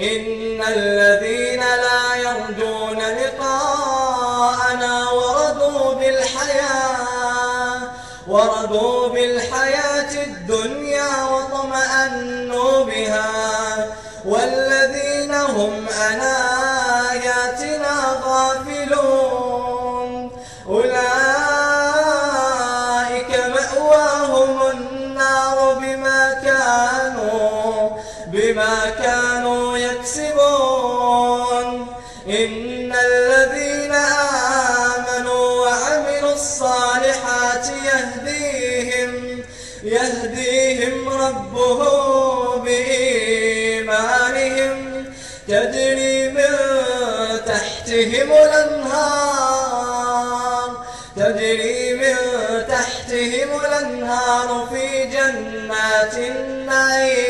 إن الذين لا يرجون لقاءنا ورضوا بالحياة ورضوا بالحياة الدنيا وطمأنوا بها. والذين هم عن آياتنا غافلون. أولئك مأواهم النار بما كانوا بما كانوا يكسبون. إن الذين آمنوا وعملوا الصالحات يهديهم يهديهم ربهم بإيمانهم تجري من تحتهم الأنهار تجري من تحتهم الأنهار في جنات النعيم.